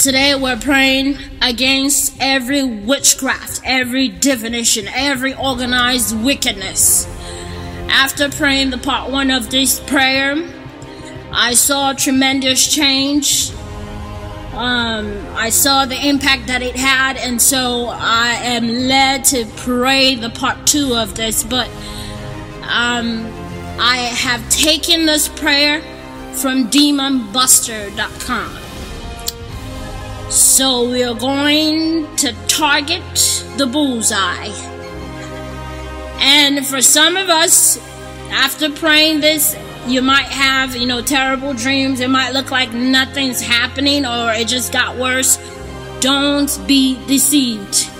Today we're praying against every witchcraft, every divination, every organized wickedness. After praying the part one of this prayer, I saw tremendous change. Um, I saw the impact that it had, and so I am led to pray the part two of this. But um, I have taken this prayer from demonbuster.com. So we are going to target the bullseye. And for some of us, after praying this, you might have, you know, terrible dreams. It might look like nothing's happening or it just got worse. Don't be deceived.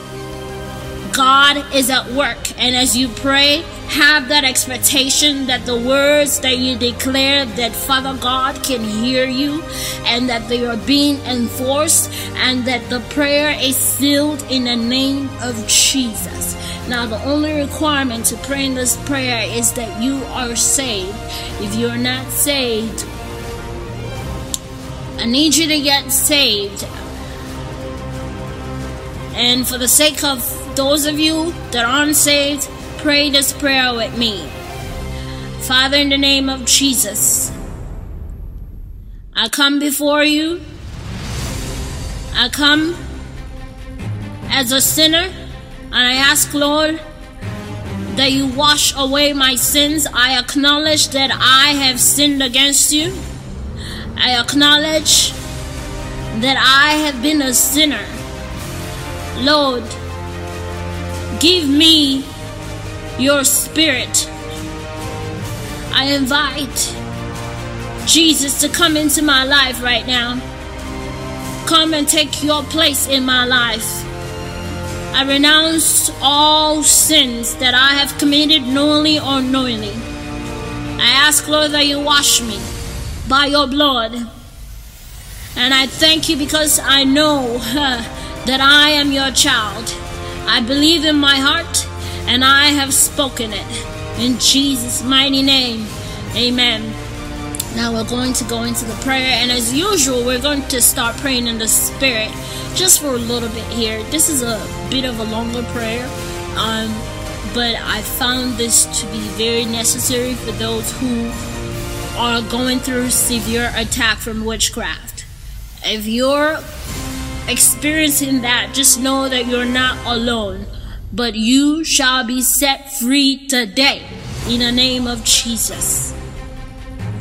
God is at work. And as you pray, have that expectation that the words that you declare that Father God can hear you and that they are being enforced and that the prayer is sealed in the name of Jesus. Now, the only requirement to praying this prayer is that you are saved. If you're not saved, I need you to get saved. And for the sake of those of you that aren't saved, pray this prayer with me. Father, in the name of Jesus, I come before you. I come as a sinner, and I ask, Lord, that you wash away my sins. I acknowledge that I have sinned against you. I acknowledge that I have been a sinner. Lord, give me your spirit. I invite Jesus to come into my life right now. Come and take your place in my life. I renounce all sins that I have committed knowingly or unknowingly. I ask, Lord, that you wash me by your blood. And I thank you because I know uh, that I am your child. I believe in my heart and I have spoken it. In Jesus' mighty name, amen. Now we're going to go into the prayer, and as usual, we're going to start praying in the Spirit just for a little bit here. This is a bit of a longer prayer, um, but I found this to be very necessary for those who are going through severe attack from witchcraft. If you're experiencing that, just know that you're not alone but you shall be set free today in the name of Jesus.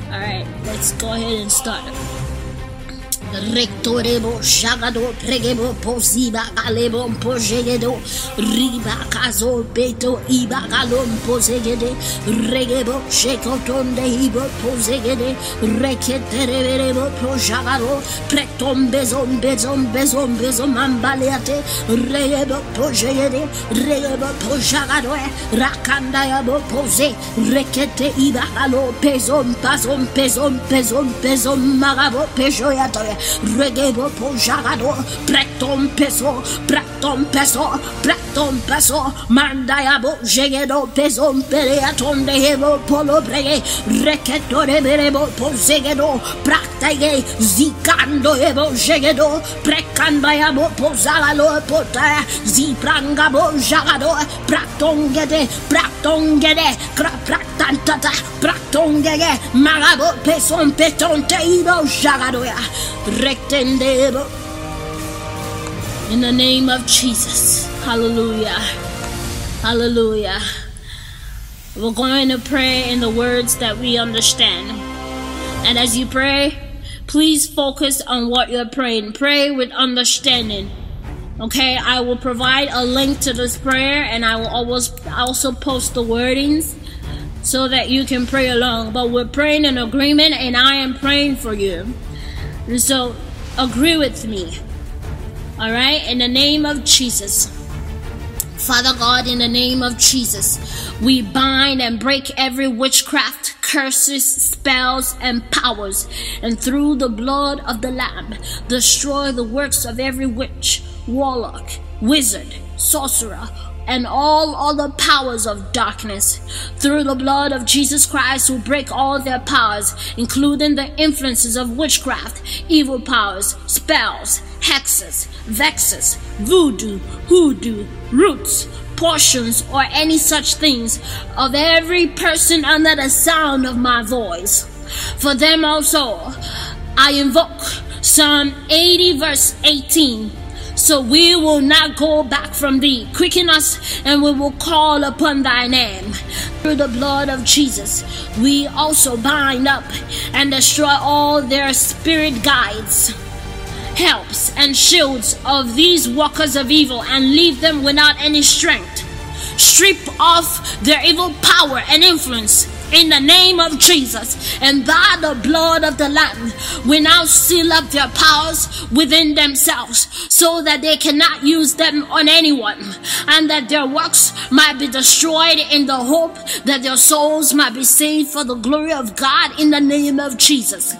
All right, let's go ahead and start. Rectorebo, Jagado, Pregebo, Posiba, Galebon, Pojegedo, Riba, Caso, Beto, Iba, Galon, Posegede, Regebo, Shekoton de. Ibo, Posegede, Reketereberebo, Projagado, Preton, Bezon, Bezon, Bezon, Bezon, Ambaleate, Rebo, Pojegede, Rebo, Projagado, e. Rakandayabo, Pose, Rekete, Iba, Galo, Pezon, Pazon, Pezon, Pezon, Pezon, Marabo, Pejoyatoya, regebo pojagado pretom peso pretom peso pretom peso mandayabo jegedo pezom pereatonde hebo polo brege reketore berebo posegedo praktege zikando hebo jegedo prekanbayabo pozalalo pota ziprangabo jagado praktongede praktongede praktantata praktongege magabo peson petonte ibo jagado ya rectendebo. In the name of Jesus. Hallelujah. Hallelujah. We're going to pray in the words that we understand. And as you pray, please focus on what you're praying. Pray with understanding. Okay, I will provide a link to this prayer and I will always also post the wordings so that you can pray along. But we're praying in agreement and I am praying for you. And so agree with me. All right? In the name of Jesus. Father God, in the name of Jesus, we bind and break every witchcraft, curses, spells, and powers, and through the blood of the Lamb, destroy the works of every witch, warlock, wizard, sorcerer, and all other powers of darkness. Through the blood of Jesus Christ, we break all their powers, including the influences of witchcraft, evil powers, spells, hexes, vexes, voodoo, hoodoo, roots, portions, or any such things of every person under the sound of my voice. For them also, I invoke Psalm 80, verse 18. So we will not go back from thee. Quicken us, and we will call upon thy name. Through the blood of Jesus, we also bind up and destroy all their spirit guides helps and shields of these workers of evil and leave them without any strength. Strip off their evil power and influence in the name of Jesus and by the blood of the Lamb. We now seal up their powers within themselves so that they cannot use them on anyone and that their works might be destroyed in the hope that their souls might be saved for the glory of God in the name of Jesus.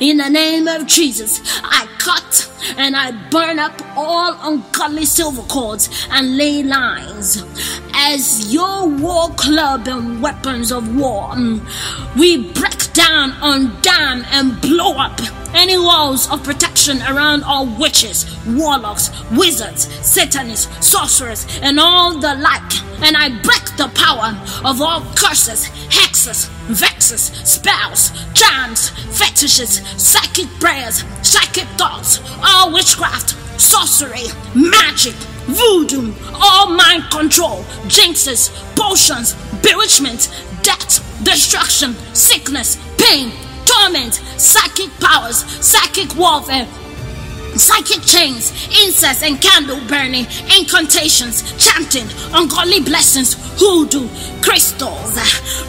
In the name of Jesus, I cut and I burn up all ungodly silver cords and ley lines. As your war club and weapons of war, mm, we break down, undam, and blow up any walls of protection around all witches, warlocks, wizards, satanists, sorcerers, and all the like. And I break the power of all curses, hexes, vexes, spells, charms, fetishes, psychic prayers, psychic thoughts, all witchcraft, sorcery, magic, voodoo, all mind control, jinxes, potions, bewitchment, death, destruction, sickness, pain, torment, psychic powers, psychic warfare, psychic chains, incest and candle burning, incantations, chanting, ungodly blessings, hoodoo, crystals,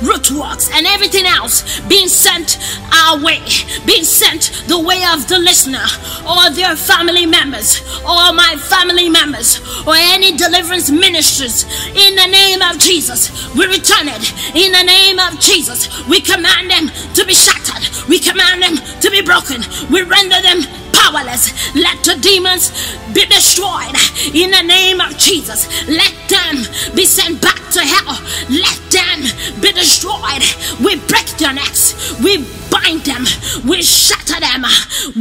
root works, and everything else being sent our way, being sent the way of the listener or their family members or my family members or any deliverance ministers. In the name of Jesus, we return it. In the name of Jesus, we command them to be shattered. We command them to be broken. We render them powerless. Let the demons be destroyed in the name of Jesus. Let them be sent back to hell. Let them be destroyed. We break their necks. We bind them. We shatter them.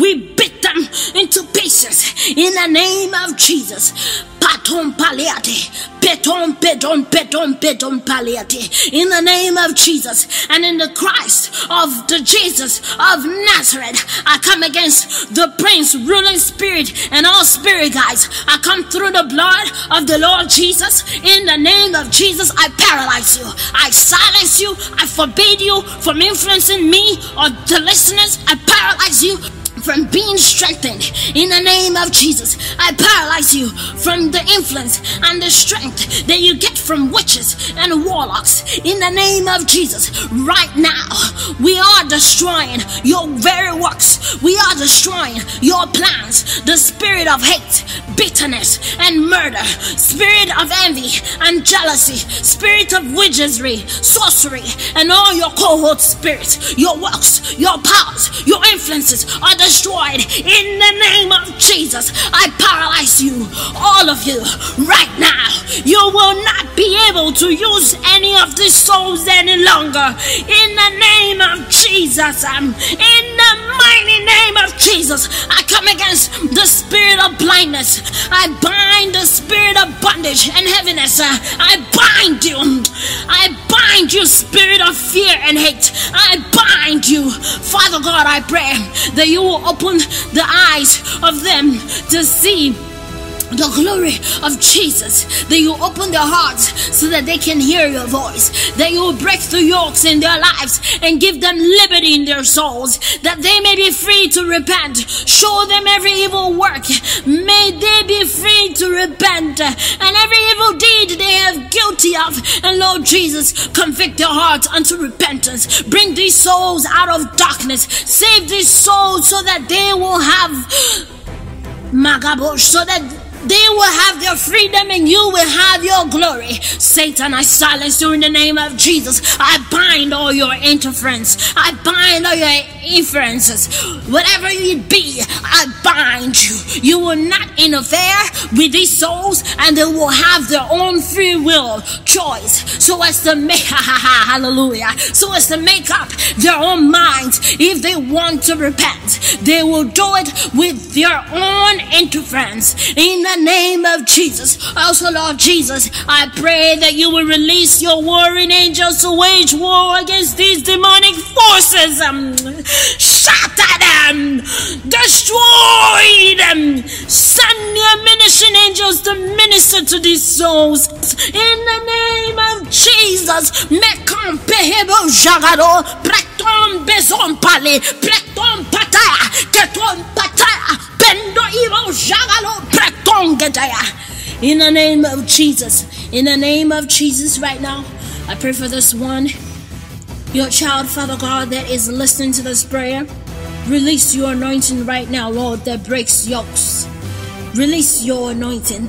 We beat them into pieces in the name of Jesus. Paton paliate. Peton, peton, peton, peton paliate. In the name of Jesus and in the Christ of the Jesus of Nazareth, I come against the prince, ruling spirit, and all spirit guides. I come through the blood of the Lord Jesus. In the name of Jesus, I paralyze you. I silence you. I forbid you from influencing me or the listeners. I paralyze you from being strengthened in the name of Jesus. I paralyze you from the influence and the strength that you get from witches and warlocks in the name of Jesus. Right now, we are destroying your very works, we are destroying your plans. The spirit of hate, bitterness, and murder, spirit of envy and jealousy, spirit of wizardry, sorcery, and all your cohort spirits, your works, your powers, your influences are destroyed in the name of Jesus. I paralyze you, all of you, right now. You will not be able to use any of these souls any longer. In the name of Jesus, um, in the mighty name of Jesus, I come against blindness. I bind the spirit of bondage and heaviness. I bind you. I bind you, spirit of fear and hate. I bind you. Father God, I pray that you will open the eyes of them to see the glory of Jesus, that you open their hearts so that they can hear your voice, that you will break the yokes in their lives and give them liberty in their souls, that they may be free to repent. Show them every evil work. May they be free to repent and every evil deed they have guilty of. And Lord Jesus, convict their hearts unto repentance. Bring these souls out of darkness. Save these souls so that they will have Magabosh, so that they will have their freedom and you will have your glory. Satan, I silence you in the name of Jesus. I bind all your interference. I bind all your influences, whatever it be, I bind you. You will not interfere with these souls and they will have their own free will choice so as to make, hallelujah, so as to make up their own minds if they want to repent. They will do it with their own interference in the name of Jesus. Also, Lord Jesus, I pray that you will release your warring angels to wage war against these demonic forces. Um, shatter them, destroy them, send your ministering angels to minister to these souls in the name of Jesus. Mekampehebo jagado, preton bezon pale, preton pataya, keton pataya, bendo ibo jagalo, preton gedaya. In the name of Jesus, in the name of Jesus, right now, I pray for this one, your child, Father God, that is listening to this prayer. Release your anointing right now, Lord, that breaks yokes. Release your anointing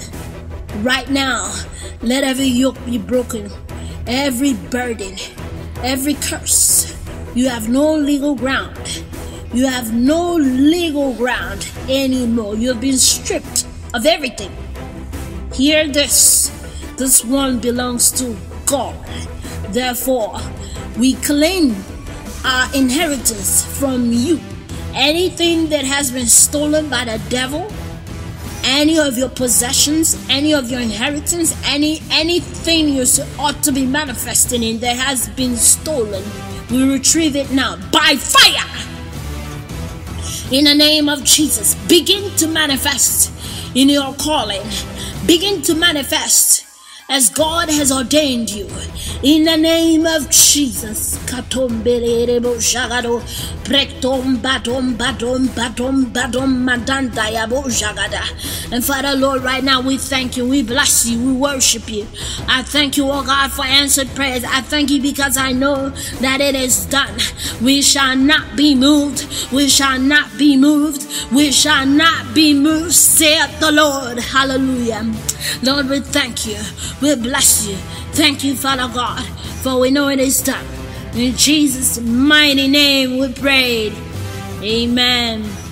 right now. Let every yoke be broken, every burden, every curse. You have no legal ground. You have no legal ground anymore. You've been stripped of everything. Hear this. This one belongs to God. Therefore, we claim our inheritance from you. Anything that has been stolen by the devil, any of your possessions, any of your inheritance, any anything you ought to be manifesting in that has been stolen, we retrieve it now by fire. In the name of Jesus, begin to manifest in your calling begin to manifest as God has ordained you. In the name of Jesus. And Father Lord, right now we thank you, we bless you, we worship you. I thank you, oh God, for answered prayers. I thank you because I know that it is done. We shall not be moved. We shall not be moved. We shall not be moved, saith the Lord. Hallelujah. Lord, we thank you. We bless you. Thank you, Father God, for we know it is done. In Jesus' mighty name we prayed. Amen.